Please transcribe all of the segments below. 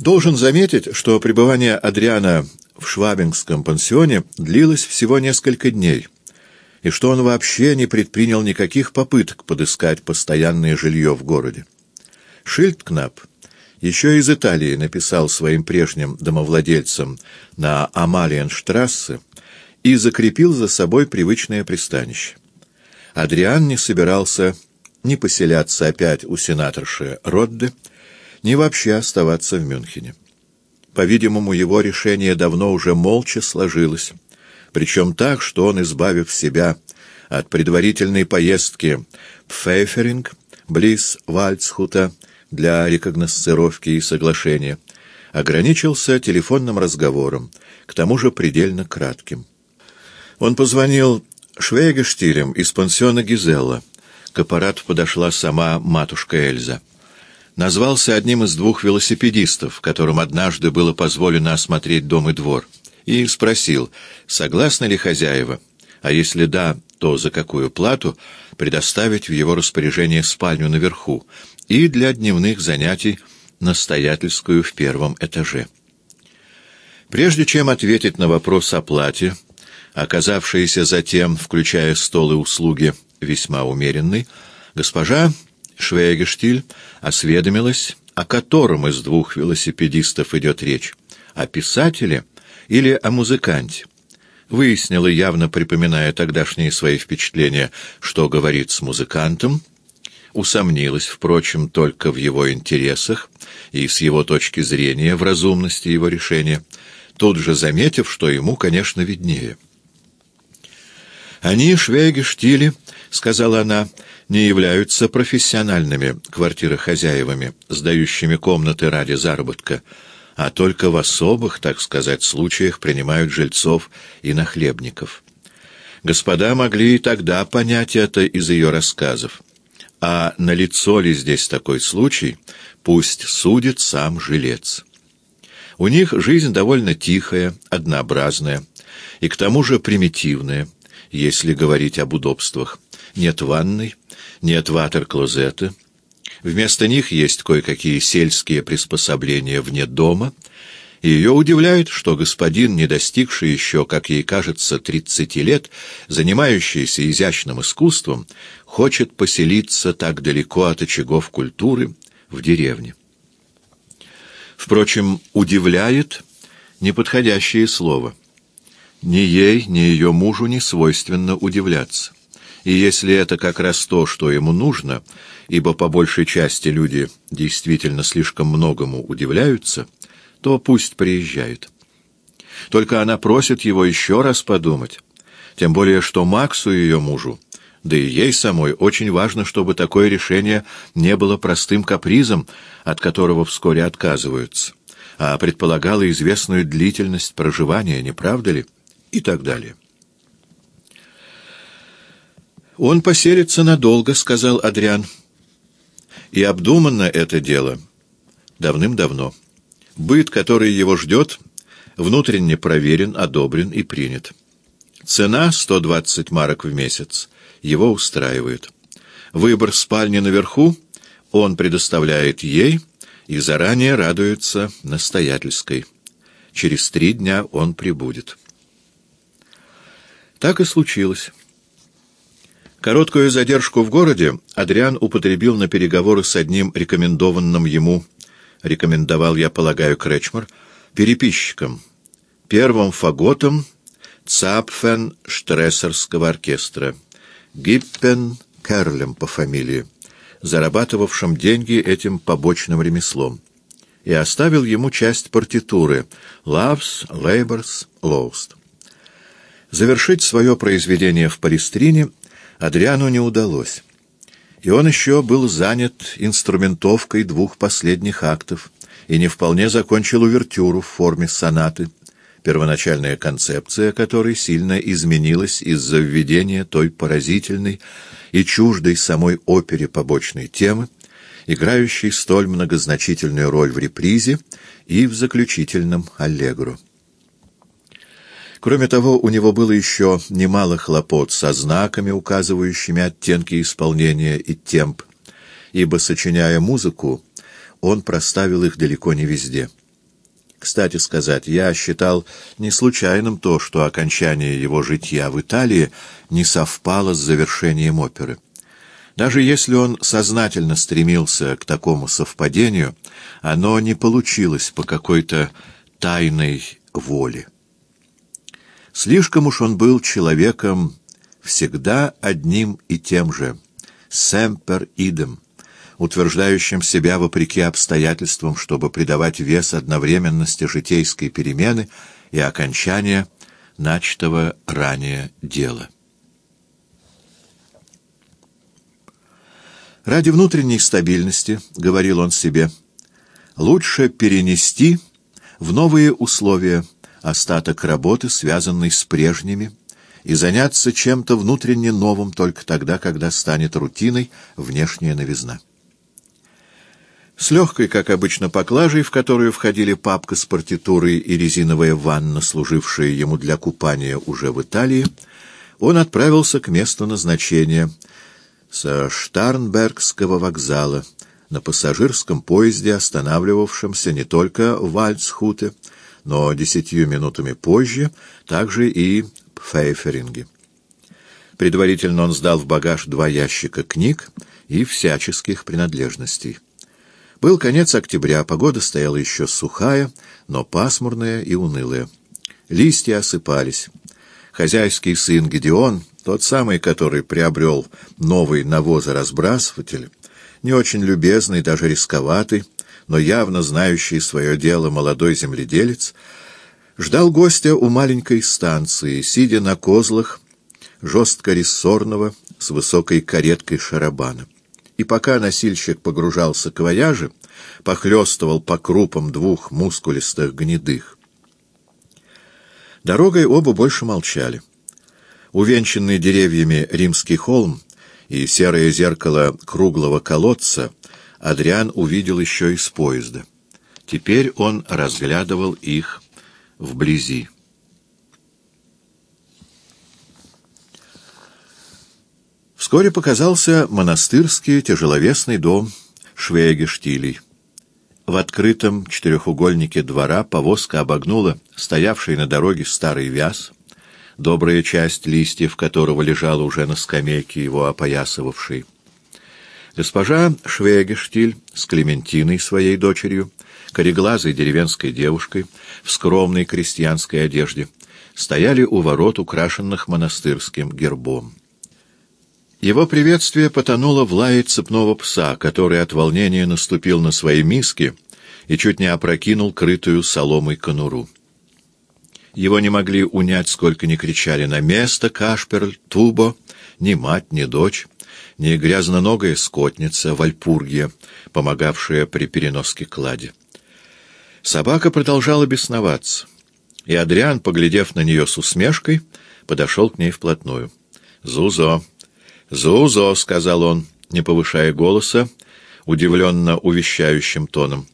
Должен заметить, что пребывание Адриана в швабингском пансионе длилось всего несколько дней, и что он вообще не предпринял никаких попыток подыскать постоянное жилье в городе. Шильдкнап еще из Италии написал своим прежним домовладельцам на Амалиенштрассе и закрепил за собой привычное пристанище. Адриан не собирался ни поселяться опять у сенаторши Родде, ни вообще оставаться в Мюнхене. По-видимому, его решение давно уже молча сложилось, причем так, что он, избавив себя от предварительной поездки в Фейферинг, близ Вальцхута, для рекогносцировки и соглашения, ограничился телефонным разговором, к тому же предельно кратким. Он позвонил Швейгештилем из пансиона Гизелла. К аппарату подошла сама матушка Эльза. Назвался одним из двух велосипедистов, которым однажды было позволено осмотреть дом и двор, и спросил, согласны ли хозяева, а если да, то за какую плату предоставить в его распоряжение спальню наверху, и для дневных занятий настоятельскую в первом этаже. Прежде чем ответить на вопрос о плате, оказавшийся затем, включая стол и услуги, весьма умеренный, госпожа Швейгештиль осведомилась, о котором из двух велосипедистов идет речь, о писателе или о музыканте. Выяснила, явно припоминая тогдашние свои впечатления, что говорит с музыкантом, усомнилась, впрочем, только в его интересах и с его точки зрения в разумности его решения, тут же заметив, что ему, конечно, виднее. «Они, швейги, штили, — сказала она, — не являются профессиональными квартирохозяевами, сдающими комнаты ради заработка, а только в особых, так сказать, случаях принимают жильцов и нахлебников. Господа могли и тогда понять это из ее рассказов. А налицо ли здесь такой случай, пусть судит сам жилец. У них жизнь довольно тихая, однообразная и к тому же примитивная, если говорить об удобствах. Нет ванной, нет ватер-клозета. Вместо них есть кое-какие сельские приспособления вне дома — и ее удивляет, что господин, не достигший еще, как ей кажется, тридцати лет, занимающийся изящным искусством, хочет поселиться так далеко от очагов культуры в деревне. Впрочем, удивляет неподходящее слово. Ни ей, ни ее мужу не свойственно удивляться. И если это как раз то, что ему нужно, ибо по большей части люди действительно слишком многому удивляются — то пусть приезжает. Только она просит его еще раз подумать. Тем более, что Максу, ее мужу, да и ей самой, очень важно, чтобы такое решение не было простым капризом, от которого вскоре отказываются, а предполагало известную длительность проживания, не правда ли? И так далее. «Он поселится надолго», — сказал Адриан. «И обдуманно это дело давным-давно». Быт, который его ждет, внутренне проверен, одобрен и принят. Цена — 120 марок в месяц. Его устраивает. Выбор спальни наверху он предоставляет ей и заранее радуется настоятельской. Через три дня он прибудет. Так и случилось. Короткую задержку в городе Адриан употребил на переговоры с одним рекомендованным ему рекомендовал я, полагаю, Кречмар, переписчиком, первым фаготом Цапфен Штрессерского оркестра, Гиппен Керлем по фамилии, зарабатывавшим деньги этим побочным ремеслом, и оставил ему часть партитуры «Loves, Labors, Lost». Завершить свое произведение в Палестрине Адриану не удалось и он еще был занят инструментовкой двух последних актов и не вполне закончил увертюру в форме сонаты, первоначальная концепция которой сильно изменилась из-за введения той поразительной и чуждой самой опере побочной темы, играющей столь многозначительную роль в репризе и в заключительном аллегро. Кроме того, у него было еще немало хлопот со знаками, указывающими оттенки исполнения и темп, ибо, сочиняя музыку, он проставил их далеко не везде. Кстати сказать, я считал не случайным то, что окончание его житья в Италии не совпало с завершением оперы. Даже если он сознательно стремился к такому совпадению, оно не получилось по какой-то тайной воле. Слишком уж он был человеком всегда одним и тем же, «семпер идем», утверждающим себя вопреки обстоятельствам, чтобы придавать вес одновременности житейской перемены и окончания начатого ранее дела. Ради внутренней стабильности, — говорил он себе, — лучше перенести в новые условия остаток работы, связанный с прежними, и заняться чем-то внутренне новым только тогда, когда станет рутиной внешняя новизна. С легкой, как обычно, поклажей, в которую входили папка с партитурой и резиновая ванна, служившая ему для купания уже в Италии, он отправился к месту назначения со Штарнбергского вокзала на пассажирском поезде, останавливавшемся не только в Вальцхуте, но десятью минутами позже также и в Фейферинге. Предварительно он сдал в багаж два ящика книг и всяческих принадлежностей. Был конец октября, погода стояла еще сухая, но пасмурная и унылая. Листья осыпались. Хозяйский сын Гедеон, тот самый, который приобрел новый навозоразбрасыватель, не очень любезный, даже рисковатый, но явно знающий свое дело молодой земледелец, ждал гостя у маленькой станции, сидя на козлах жестко рессорного с высокой кареткой шарабана и пока носильщик погружался к вояже, похлестывал по крупам двух мускулистых гнедых. Дорогой оба больше молчали. Увенчанный деревьями римский холм и серое зеркало круглого колодца Адриан увидел еще из поезда. Теперь он разглядывал их вблизи. Вскоре показался монастырский тяжеловесный дом Швейгештилей. В открытом четырехугольнике двора повозка обогнула стоявший на дороге старый вяз, добрая часть листьев которого лежала уже на скамейке его опоясывавшей. Госпожа Швейгештиль с Клементиной, своей дочерью, кореглазой деревенской девушкой в скромной крестьянской одежде, стояли у ворот, украшенных монастырским гербом. Его приветствие потонуло в лае цепного пса, который от волнения наступил на свои миски и чуть не опрокинул крытую соломой конуру. Его не могли унять, сколько ни кричали на место Кашперль, Тубо, ни мать, ни дочь, ни грязноногая скотница, Вальпургия, помогавшая при переноске клади. Собака продолжала бесноваться, и Адриан, поглядев на нее с усмешкой, подошел к ней вплотную. «Зузо!» «Зузо», — сказал он, не повышая голоса, удивленно увещающим тоном.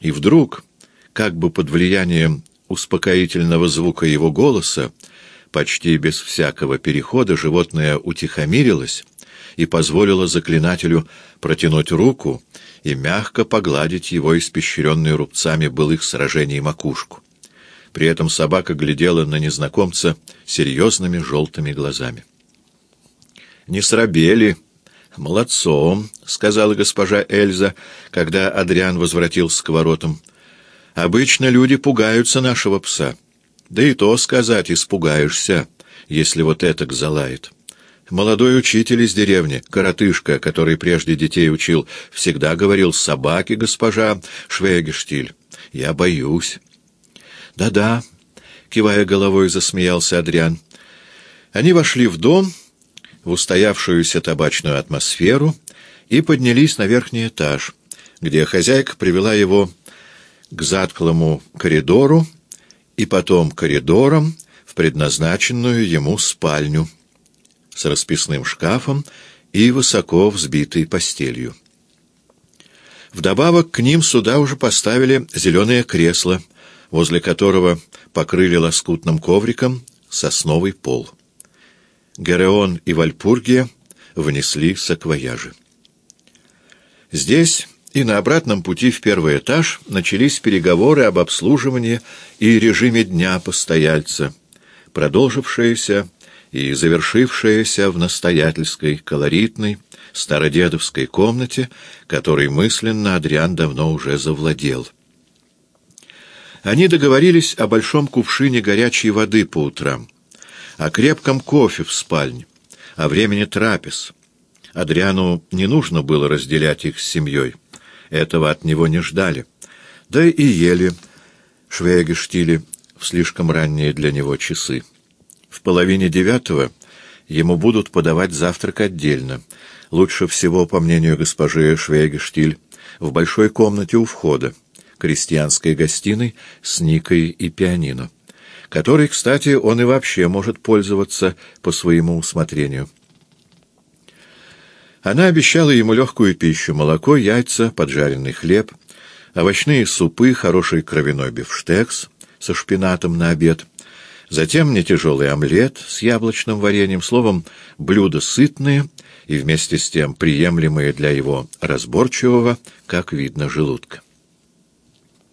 И вдруг, как бы под влиянием успокоительного звука его голоса, почти без всякого перехода животное утихомирилось и позволило заклинателю протянуть руку и мягко погладить его испещренную рубцами былых сражений макушку. При этом собака глядела на незнакомца серьезными желтыми глазами не срабели. «Молодцом», — сказала госпожа Эльза, когда Адриан возвратился к воротам. «Обычно люди пугаются нашего пса. Да и то сказать, испугаешься, если вот этак залает». Молодой учитель из деревни, коротышка, который прежде детей учил, всегда говорил «собаки, госпожа Швегештиль». «Я боюсь». «Да-да», — кивая головой, засмеялся Адриан. Они вошли в дом в устоявшуюся табачную атмосферу и поднялись на верхний этаж, где хозяйка привела его к затклому коридору и потом коридором в предназначенную ему спальню с расписным шкафом и высоко взбитой постелью. Вдобавок к ним сюда уже поставили зеленое кресло, возле которого покрыли лоскутным ковриком сосновый пол. Гереон и Вальпургия внесли саквояжи. Здесь и на обратном пути в первый этаж начались переговоры об обслуживании и режиме дня постояльца, продолжившиеся и завершившиеся в настоятельской, колоритной, стародедовской комнате, которой мысленно Адриан давно уже завладел. Они договорились о большом кувшине горячей воды по утрам, о крепком кофе в спальне, о времени трапез. Адриану не нужно было разделять их с семьей. Этого от него не ждали. Да и ели швейгештили в слишком ранние для него часы. В половине девятого ему будут подавать завтрак отдельно. Лучше всего, по мнению госпожи Швейгештиль, в большой комнате у входа, крестьянской гостиной с никой и пианино, которой, кстати, он и вообще может пользоваться по своему усмотрению. Она обещала ему легкую пищу, молоко, яйца, поджаренный хлеб, овощные супы, хороший кровяной бифштекс со шпинатом на обед, затем нетяжелый омлет с яблочным вареньем, словом, блюда сытные и вместе с тем приемлемые для его разборчивого, как видно, желудка.